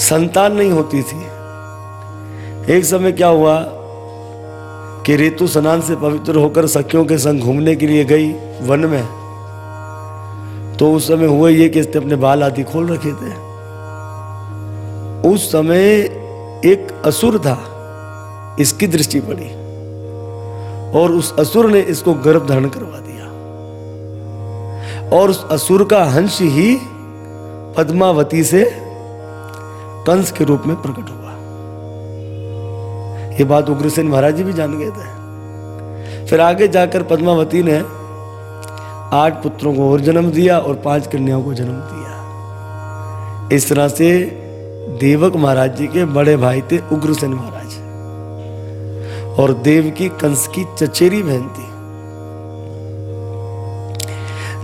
संतान नहीं होती थी। एक समय क्या हुआ कि ऋतु स्नान से पवित्र होकर सखियों के संग घूमने के लिए गई वन में। तो उस समय हुआ ये कि इसने अपने बाल आदि खोल रखे थे। उस समय एक असुर था, इसकी दृष्टि पड़ी और उस असुर ने इसको गर्भ धारण करवा दिया। और उस असुर का हंस ही पद्मावती से कंस के रूप में प्रकट हुआ। ये बात उग्रसेन महाराज जी भी जान गए थे। फिर आगे जाकर पद्मावती ने आठ पुत्रों को और जन्म दिया और पाँच कन्याओं को जन्म दिया। इस तरह से देवक महाराज जी के बड़े भाई थे उग्रसेन महाराज। और देव की कंस की चचेरी बहन थी।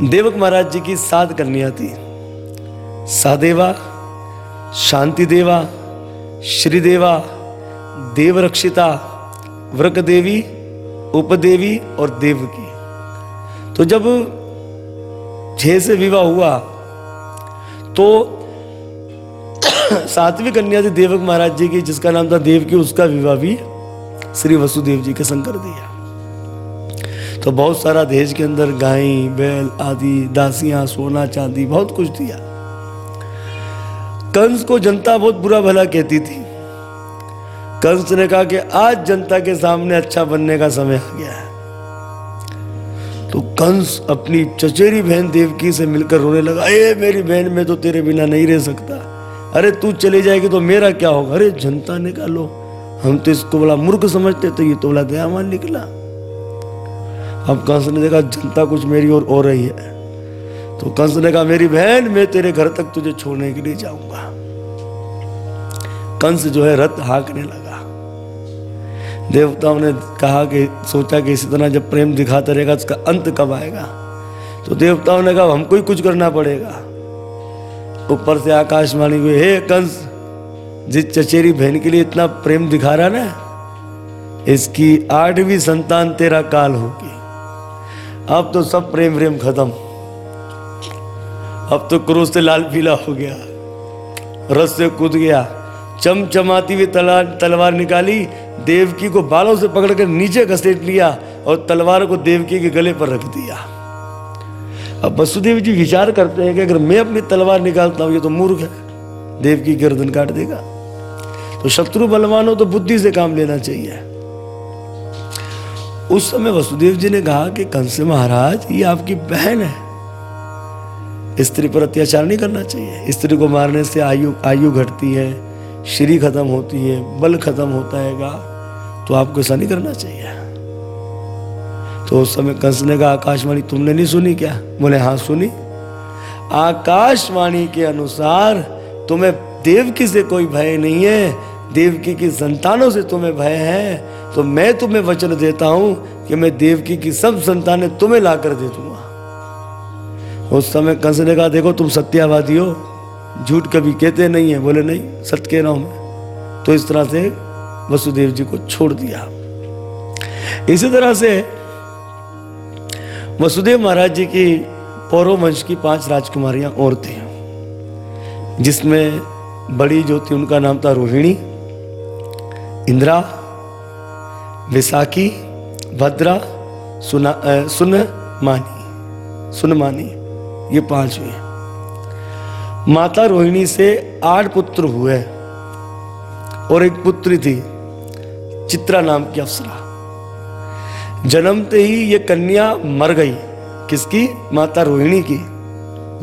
देवक महाराज जी की सात कन्या थी। सादेवा शांति देवा श्रीदेवा देवरक्षिता व्रक देवी उपदेवी और देव की तो जब छह से विवाह हुआ तो सातवीं कन्या थी देवक महाराज जी की, जिसका नाम था देव की उसका विवाह भी श्री वसुदेव जी के संग कर दिया। तो बहुत सारा दहेज के अंदर गाय, बैल आदि, दासियाँ, सोना, चांदी, बहुत कुछ दिया। कंस को जनता बहुत बुरा भला कहती थी। कंस ने कहा कि आज जनता के सामने अच्छा बनने का समय आ गया है। तो कंस अपनी चचेरी बहन देवकी से मिलकर रोने लगा, ए, मेरी बहन, मैं तो तेरे बिना नहीं रह सकता। अरे, तू चली जाएगी तो मेरा क्या होगा? अरे, जनता ने कहा, लो, हम तो इसको बड़ा मूर्ख समझते तो ये तो बड़ा दयावान निकला। अब कंस ने देखा, जनता कुछ मेरी ओर हो रही है। तो कंस ने कहा, मेरी बहन, मैं तेरे घर तक तुझे छोड़ने के लिए जाऊँगा. कंस जो है, रथ हाँकने लगा। देवताओं ने कहा कि, सोचा कि इसी तरह जब प्रेम दिखाता रहेगा उसका अंत कब आएगा? तो देवताओं ने कहा, हमको ही कुछ करना पड़ेगा। ऊपर से आकाशवाणी हुई, हे कंस, जिस चचेरी बहन के लिए इतना प्रेम दिखा रहा ना, इसकी आठवीं संतान तेरा काल होगी। अब तो सब प्रेम प्रेम खत्म। अब तो क्रोध से लाल पीला हो गया। रस से कूद गया। चमचमाती हुई तलवार तलवार निकाली। देवकी को बालों से पकड़कर नीचे घसीट लिया और तलवार को देवकी के गले पर रख दिया। अब वसुदेव जी विचार करते हैं कि अगर मैं अपनी तलवार निकालता हूँ, ये तो मूर्ख है। देव की गर्दन काट देगा। तो शत्रु बलवान हो तो बुद्धि से काम लेना चाहिए। उस समय वसुदेव जी ने कहा कि कंस महाराज, ये आपकी बहन है। स्त्री पर अत्याचार नहीं करना चाहिए। स्त्री को मारने से आयु आयु घटती है, श्री खत्म होती है, बल खत्म होता हैगा तो आपको ऐसा नहीं करना चाहिए। तो उस समय कंस ने कहा, आकाशवाणी, तुमने नहीं सुनी क्या? बोले हाँ सुनी। आकाशवाणी के अनुसार तुम्हें देवकी से कोई भय नहीं है, देवकी की संतानों से तुम्हें भय है। तो मैं तुम्हें वचन देता हूँ कि मैं देवकी की सब संतानें तुम्हें लाकर दे दूँगा। उस समय कंस ने कहा, देखो, तुम सत्यावादी हो। झूठ कभी कहते नहीं है। बोले, नहीं सत्य कह रहा हूँ मैं। तो इस तरह से वसुदेव जी को छोड़ दिया। इसी तरह से वसुदेव महाराज जी की पौरव वंश की पाँच राजकुमारियाँ और थी, जिसमें बड़ी जो थी, उनका नाम था रोहिणी, इंदिरा, विसाखी, भद्रा, सुना सुन मानी सुनमानी ये पाँच हुए माता रोहिणी से आठ पुत्र हुए और एक पुत्री थी, चित्रा नाम की अप्सरा। जन्मते ही ये कन्या मर गई। किसकी? माता रोहिणी की।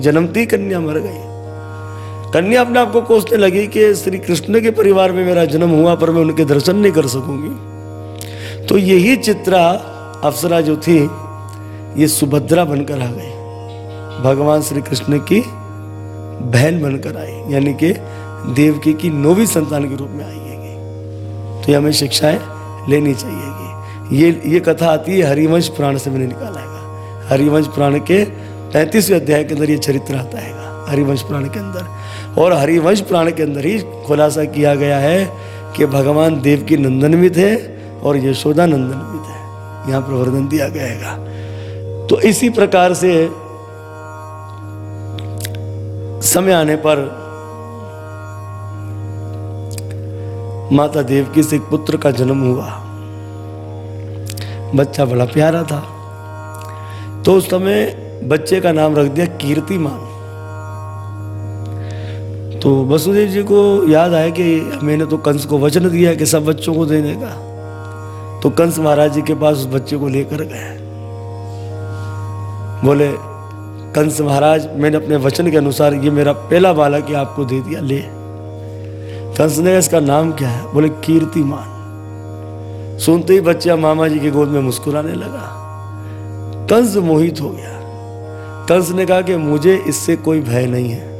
जन्मती कन्या मर गई। कन्या अपने आप को कोसने लगी कि श्री कृष्ण के परिवार में मेरा जन्म हुआ, पर मैं उनके दर्शन नहीं कर सकूँगी। तो यही चित्रा अप्सरा जो थी, ये सुभद्रा बनकर आ गई। भगवान श्री कृष्ण की बहन बनकर आई, यानी कि देवकी की नौवीं संतान के रूप में आई है तो ये हमें शिक्षाएँ लेनी चाहिए ये ये कथा आती है हरिवंश पुराण से मैंने निकाला है हरिवंश पुराण के पैंतीसवें अध्याय के अंदर ये चरित्र आता है हरिवंश पुराण के अंदर। और हरिवंश पुराण के अंदर ही खुलासा किया गया है कि भगवान देव की नंदन भी थे और यशोदा नंदन भी थे। यहाँ पर वर्णन दिया गया है तो इसी प्रकार से समय आने पर माता देवकी से एक पुत्र का जन्म हुआ। बच्चा बड़ा प्यारा था। तो उस समय बच्चे का नाम रख दिया कीर्तिमान तो वसुदेव जी को याद आया कि मैंने तो कंस को वचन दिया कि सब बच्चों को देने का। तो कंस महाराज जी के पास उस बच्चे को लेकर गए। बोले कंस महाराज, मैंने अपने वचन के अनुसार ये मेरा पहला बालक है आपको दे दिया, ले। कंस ने इसका नाम क्या है? बोले, कीर्तिमान। सुनते ही बच्चा मामा जी की गोद में मुस्कुराने लगा। कंस मोहित हो गया। कंस ने कहा कि मुझे इससे कोई भय नहीं है।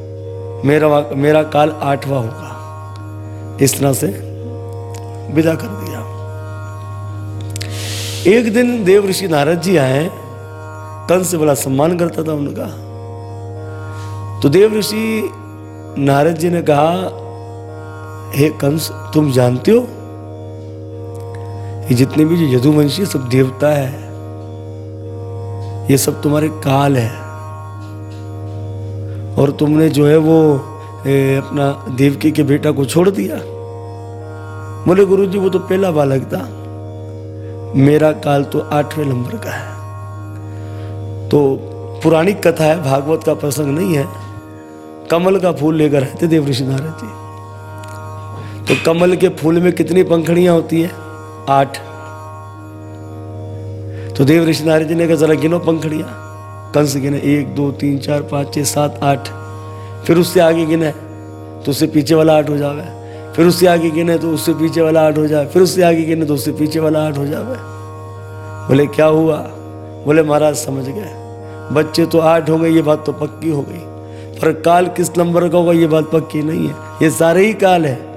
मेरा मेरा काल आठवां होगा। इस तरह से विदा कर दिया। एक दिन देव ऋषि नारद जी आए। कंस बड़ा सम्मान करता था उनका। तो देव ऋषि नारद जी ने कहा हे कंस तुम जानते हो ये जितने भी जो यदुवंशी सब देवता है। ये सब तुम्हारे काल है। और तुमने जो है वो ए, अपना देवकी के बेटा को छोड़ दिया। बोले गुरु जी वो तो पहला बालक था। मेरा काल तो आठवें नंबर का है। तो पुरानी कथा है, भागवत का प्रसंग नहीं है। कमल का फूल लेकर आए थे देव ऋषि नारद जी। तो कमल के फूल में कितनी पंखड़ियाँ होती है? आठ। तो देव ऋषि नारद जी ने कहा, जरा गिनो पंखड़ियाँ। कंस गिने एक, दो, तीन, चार, पाँच छः सात, आठ। फिर उससे आगे गिने तो उससे पीछे वाला आठ हो जावे। फिर उससे आगे गिने तो उससे पीछे वाला आठ हो जाए फिर उससे आगे गिने तो उससे पीछे वाला आठ हो जावे। बोले, क्या हुआ? बोले, महाराज समझ गए। बच्चे तो आठ हो गए, ये बात तो पक्की हो गई। पर काल किस नंबर का होगा, ये बात पक्की नहीं है। ये सारे ही काल है।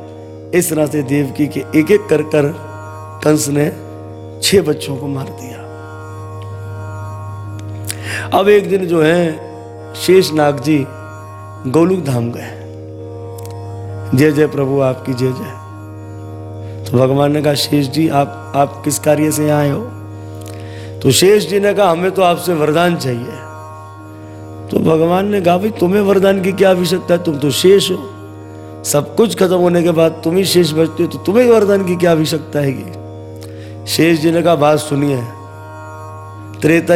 इस तरह से देवकी के एक एक कर कर कंस ने छह बच्चों को मार दिया। अब एक दिन जो है, शेष नाग जी गोलुक धाम गए। जय जय प्रभु, आपकी जय जय। तो भगवान ने कहा, शेष जी, आप आप किस कार्य से यहाँ आए हो? तो शेष जी ने कहा हमें तो आपसे वरदान चाहिए। तो भगवान ने कहा, भाई, तुम्हें वरदान की क्या आवश्यकता है? तुम तो शेष हो। सब कुछ खत्म होने के बाद तुम ही शेष बचते हो तो तुम्हें वरदान की क्या आवश्यकता है शेष जी ने कहा बात सुनिए। त्रेता